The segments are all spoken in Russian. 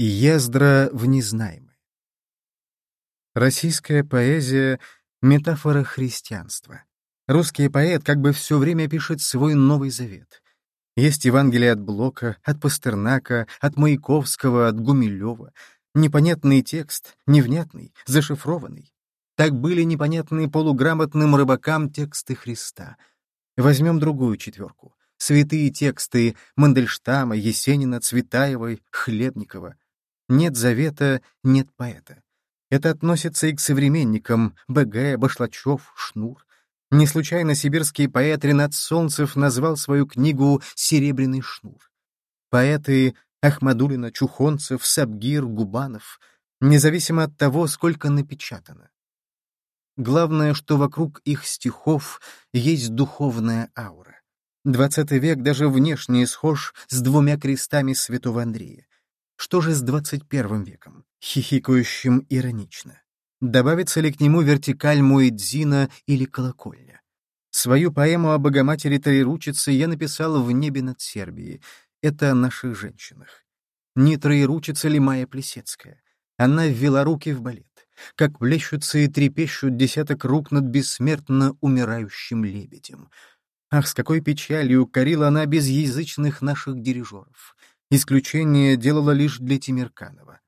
Ездра в незнаемое. Российская поэзия — метафора христианства. Русский поэт как бы все время пишет свой Новый Завет. Есть Евангелие от Блока, от Пастернака, от Маяковского, от Гумилева. Непонятный текст, невнятный, зашифрованный. Так были непонятны полуграмотным рыбакам тексты Христа. Возьмем другую четверку. Святые тексты Мандельштама, Есенина, Цветаевой, Хлебникова — нет завета — нет поэта. Это относится и к современникам БГ, Башлачев, Шнур. Не случайно сибирский поэт Ренат Солнцев назвал свою книгу «Серебряный шнур». Поэты Ахмадулина, Чухонцев, Сабгир, Губанов, независимо от того, сколько напечатано. Главное, что вокруг их стихов есть духовная аура. Двадцатый век даже внешне схож с двумя крестами святого Андрея. Что же с 21 веком, хихикающим иронично? Добавится ли к нему вертикаль Муэдзина или колокольня? Свою поэму о Богоматери Троеручицы я написал в «Небе над Сербией». Это о наших женщинах. Не троеручица ли Майя Плесецкая? Она ввела руки в балет. Как плещутся и трепещут десяток рук над бессмертно умирающим лебедем. Ах, с какой печалью корила она безязычных наших дирижеров. Исключение делала лишь для Тимирканова.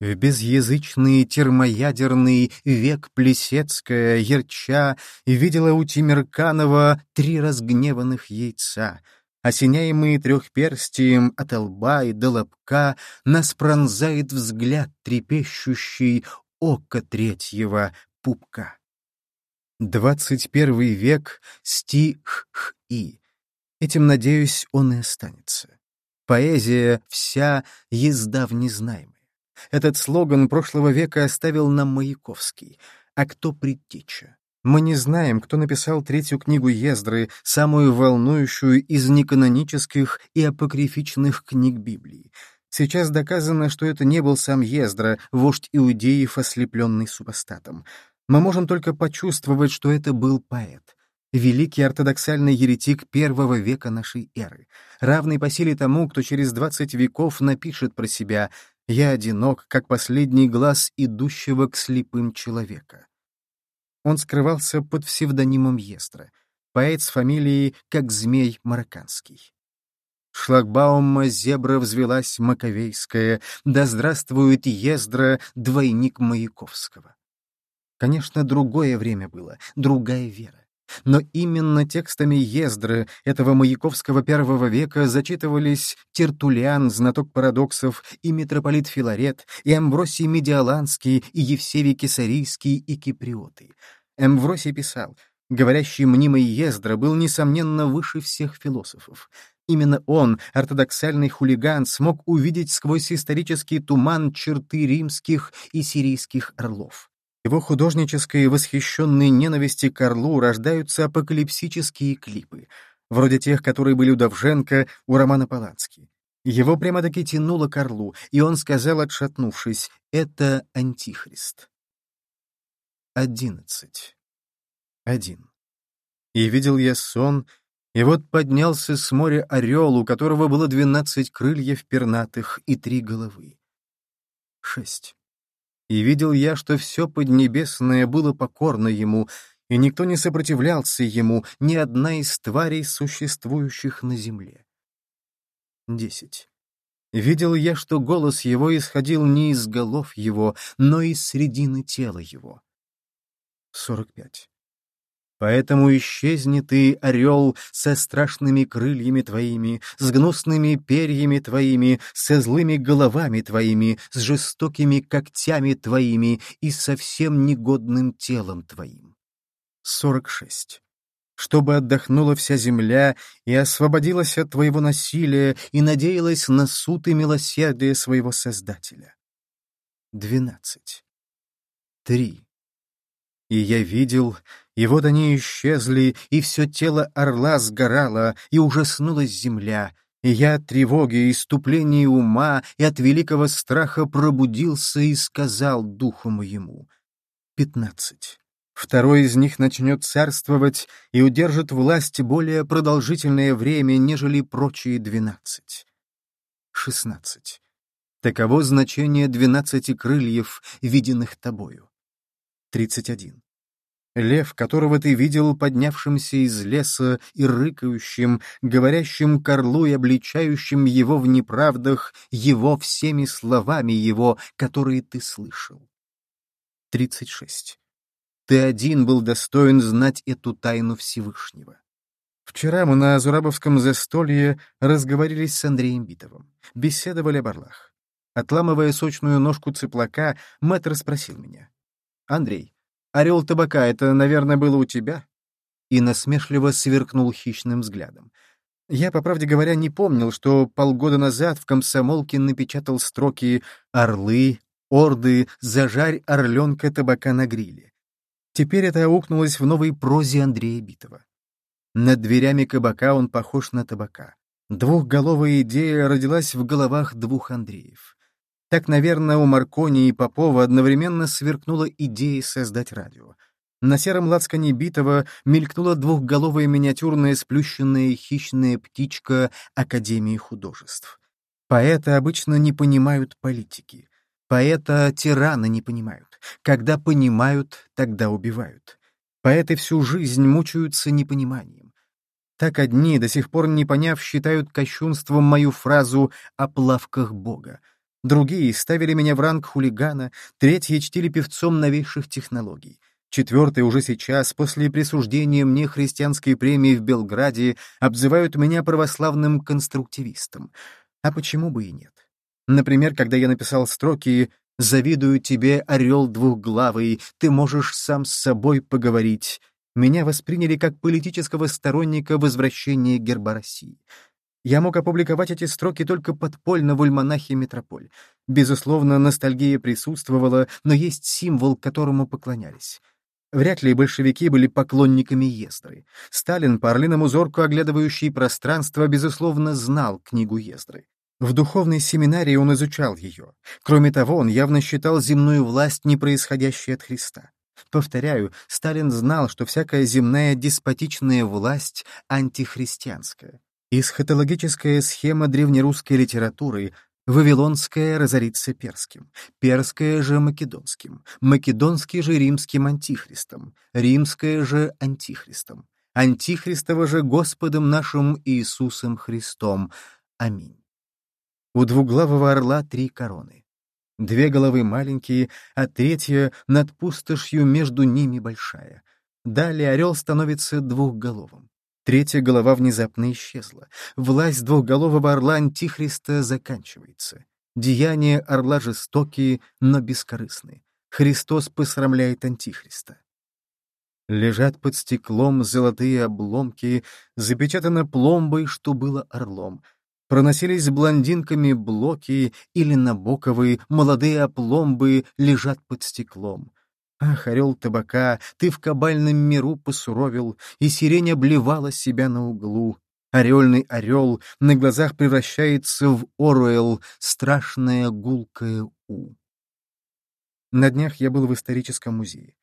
В безязычный термоядерный век Плесецкая, Ярча, видела у Тимирканова три разгневанных яйца. Осеняемые трехперстием от лба и до лобка, нас пронзает взгляд трепещущий око третьего пупка. Двадцать первый век стих-и. Этим, надеюсь, он и останется. Поэзия вся езда в незнаемое. Этот слоган прошлого века оставил нам Маяковский. А кто предтеча? Мы не знаем, кто написал третью книгу Ездры, самую волнующую из неканонических и апокрифичных книг Библии. Сейчас доказано, что это не был сам Ездра, вождь иудеев, ослепленный супостатом. Мы можем только почувствовать, что это был поэт великий ортодоксальный еретик первого века нашей эры, равный по силе тому, кто через двадцать веков напишет про себя «Я одинок, как последний глаз идущего к слепым человека». Он скрывался под псевдонимом Естра, поэт с фамилией как змей марокканский. Шлагбаума зебра взвелась маковейская, да здравствует Ездра, двойник Маяковского. Конечно, другое время было, другая вера. Но именно текстами Ездры, этого маяковского первого века, зачитывались Тертулиан, знаток парадоксов, и митрополит Филарет, и Амвросий Медиаланский, и Евсевий Кесарийский, и Киприоты. Амвросий писал, говорящий мнимый Ездра был, несомненно, выше всех философов. Именно он, ортодоксальный хулиган, смог увидеть сквозь исторический туман черты римских и сирийских орлов. Его художнической восхищенной ненависти к Орлу рождаются апокалипсические клипы, вроде тех, которые были у Довженко, у Романа Полански. Его прямо-таки тянуло к Орлу, и он сказал, отшатнувшись, «Это Антихрист». Одиннадцать. Один. И видел я сон, и вот поднялся с моря орел, у которого было двенадцать крыльев пернатых и три головы. Шесть. И видел я, что все поднебесное было покорно ему, и никто не сопротивлялся ему, ни одна из тварей, существующих на земле. Десять. Видел я, что голос его исходил не из голов его, но из средины тела его. Сорок пять. Поэтому исчезни ты, орел, со страшными крыльями твоими, с гнусными перьями твоими, со злыми головами твоими, с жестокими когтями твоими и совсем негодным телом твоим. 46. Чтобы отдохнула вся земля и освободилась от твоего насилия и надеялась на суд и милосердие своего Создателя. 12. 3. И я видел, и вот они исчезли, и все тело орла сгорало, и ужаснулась земля, и я от тревоги, иступления ума и от великого страха пробудился и сказал духу моему. Пятнадцать. Второй из них начнет царствовать и удержит власть более продолжительное время, нежели прочие двенадцать. Шестнадцать. Таково значение двенадцати крыльев, виденных тобою. 31. Лев, которого ты видел поднявшимся из леса и рыкающим, говорящим к орлу и обличающим его в неправдах, его всеми словами его, которые ты слышал. 36. Ты один был достоин знать эту тайну Всевышнего. Вчера мы на Зурабовском застолье разговорились с Андреем Битовым, беседовали об орлах. Отламывая сочную ножку цыплака, мэтр спросил меня. «Андрей, орел табака — это, наверное, было у тебя?» И насмешливо сверкнул хищным взглядом. Я, по правде говоря, не помнил, что полгода назад в комсомолке напечатал строки «Орлы», «Орды», «Зажарь орленка табака на гриле». Теперь это аукнулось в новой прозе Андрея Битова. Над дверями кабака он похож на табака. Двухголовая идея родилась в головах двух Андреев. Так, наверное, у Маркони и Попова одновременно сверкнула идея создать радио. На сером лацкане битого мелькнула двухголовая миниатюрная сплющенная хищная птичка Академии художеств. Поэты обычно не понимают политики. Поэта тираны не понимают. Когда понимают, тогда убивают. Поэты всю жизнь мучаются непониманием. Так одни, до сих пор не поняв, считают кощунством мою фразу о плавках Бога. Другие ставили меня в ранг хулигана, третьи чтили певцом новейших технологий. Четвертые уже сейчас, после присуждения мне христианской премии в Белграде, обзывают меня православным конструктивистом. А почему бы и нет? Например, когда я написал строки Завидую тебе, орел двухглавый, ты можешь сам с собой поговорить. Меня восприняли как политического сторонника возвращения герба России. Я мог опубликовать эти строки только подпольно в альманахе «Метрополь». Безусловно, ностальгия присутствовала, но есть символ, которому поклонялись. Вряд ли большевики были поклонниками Ездры. Сталин, по орлиному зорку оглядывающий пространство, безусловно, знал книгу Ездры. В духовной семинарии он изучал ее. Кроме того, он явно считал земную власть не происходящей от Христа. Повторяю, Сталин знал, что всякая земная деспотичная власть антихристианская. Эсхатологическая схема древнерусской литературы Вавилонская разорится перским, перская же македонским, македонский же римским антихристом, римская же антихристом, антихристово же Господом нашим Иисусом Христом. Аминь. У двуглавого орла три короны. Две головы маленькие, а третья над пустошью между ними большая. Далее орел становится двухголовым. Третья голова внезапно исчезла. Власть двухголового орла Антихриста заканчивается. Деяния орла жестокие, но бескорыстны. Христос посрамляет Антихриста. Лежат под стеклом золотые обломки, запечатано пломбой, что было орлом — Проносились блондинками блоки или набоковые, молодые опломбы лежат под стеклом. Ах, орел табака, ты в кабальном миру посуровил, и сирень обливала себя на углу. Орельный орел на глазах превращается в Оруэлл, страшное гулкое У. На днях я был в историческом музее.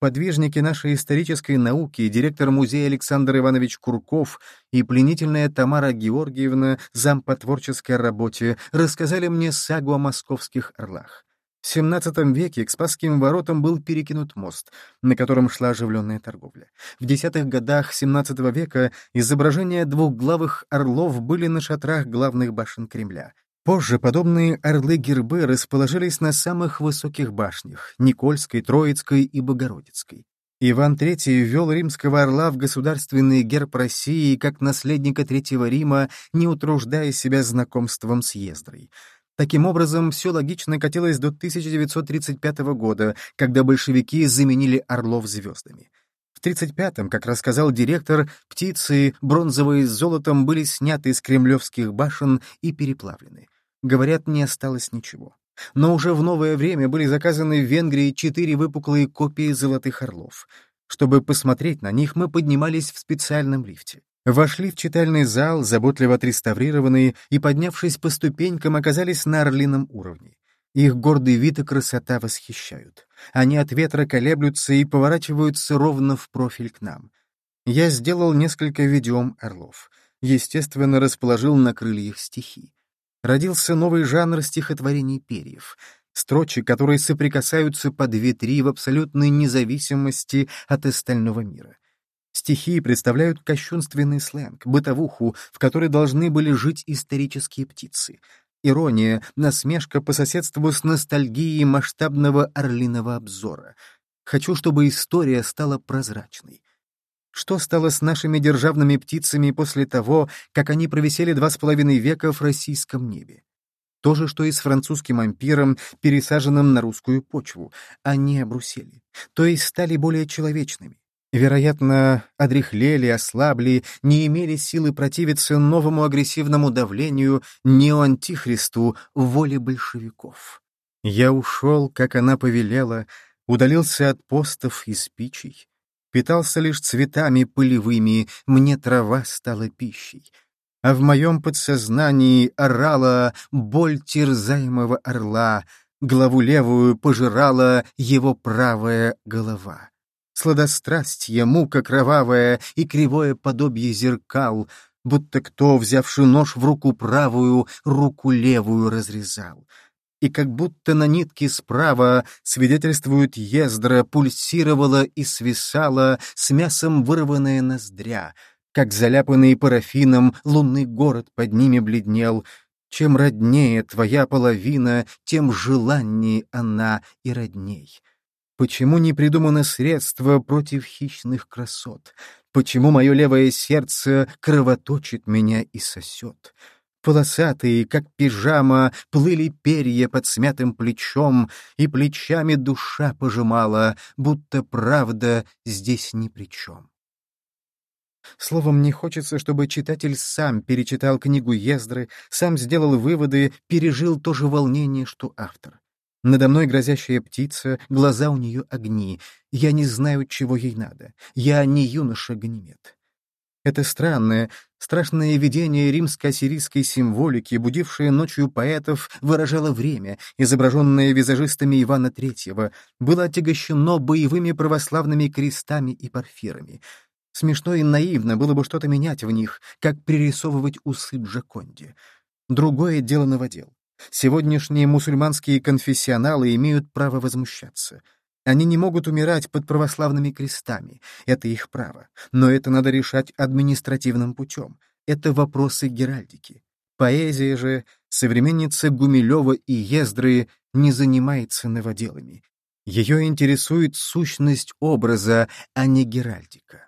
Подвижники нашей исторической науки, директор музея Александр Иванович Курков и пленительная Тамара Георгиевна, зам по творческой работе, рассказали мне сагу о московских орлах. В XVII веке к Спасским воротам был перекинут мост, на котором шла оживленная торговля. В десятых годах XVII века изображения двухглавых орлов были на шатрах главных башен Кремля. Позже подобные орлы-гербы расположились на самых высоких башнях — Никольской, Троицкой и Богородицкой. Иван III ввел римского орла в государственный герб России как наследника Третьего Рима, не утруждая себя знакомством с Ездрой. Таким образом, все логично катилось до 1935 года, когда большевики заменили орлов звездами. В 1935-м, как рассказал директор, птицы, бронзовые с золотом, были сняты из кремлевских башен и переплавлены. Говорят, не осталось ничего. Но уже в новое время были заказаны в Венгрии четыре выпуклые копии золотых орлов. Чтобы посмотреть на них, мы поднимались в специальном лифте. Вошли в читальный зал, заботливо отреставрированный, и, поднявшись по ступенькам, оказались на орлином уровне. Их гордый вид и красота восхищают. Они от ветра колеблются и поворачиваются ровно в профиль к нам. Я сделал несколько видеом орлов. Естественно, расположил на крыльях стихи. Родился новый жанр стихотворений перьев — строчи, которые соприкасаются по две-три в абсолютной независимости от остального мира. Стихи представляют кощунственный сленг, бытовуху, в которой должны были жить исторические птицы. Ирония, насмешка по соседству с ностальгией масштабного орлиного обзора. Хочу, чтобы история стала прозрачной. Что стало с нашими державными птицами после того, как они провисели два с половиной века в российском небе? То же, что и с французским ампиром, пересаженным на русскую почву. Они обрусели, то есть стали более человечными. Вероятно, одряхлели, ослабли, не имели силы противиться новому агрессивному давлению, неоантихристу, воле большевиков. Я ушел, как она повелела, удалился от постов и спичей, питался лишь цветами полевыми, мне трава стала пищей. А в моем подсознании орала боль терзаемого орла, главу левую пожирала его правая голова сладострастье, мука кровавая и кривое подобие зеркал, будто кто, взявший нож в руку правую, руку левую разрезал. И как будто на нитке справа, свидетельствует ездра, пульсировала и свисала с мясом вырванная ноздря, как заляпанный парафином лунный город под ними бледнел. Чем роднее твоя половина, тем желаннее она и родней. Почему не придумано средство против хищных красот? Почему мое левое сердце кровоточит меня и сосет? Полосатые, как пижама, плыли перья под смятым плечом, и плечами душа пожимала, будто правда здесь ни при чем. Словом, мне хочется, чтобы читатель сам перечитал книгу Ездры, сам сделал выводы, пережил то же волнение, что автор. Надо мной грозящая птица, глаза у нее огни. Я не знаю, чего ей надо. Я не юноша Ганимед. Это странное, страшное видение римско-ассирийской символики, будившее ночью поэтов, выражало время, изображенное визажистами Ивана III, было отягощено боевыми православными крестами и порфирами. Смешно и наивно было бы что-то менять в них, как пририсовывать усы Джаконди. Другое дело новодел. Сегодняшние мусульманские конфессионалы имеют право возмущаться. Они не могут умирать под православными крестами. Это их право. Но это надо решать административным путем. Это вопросы геральдики. Поэзия же, современница Гумилева и Ездры, не занимается новоделами. Ее интересует сущность образа, а не геральдика.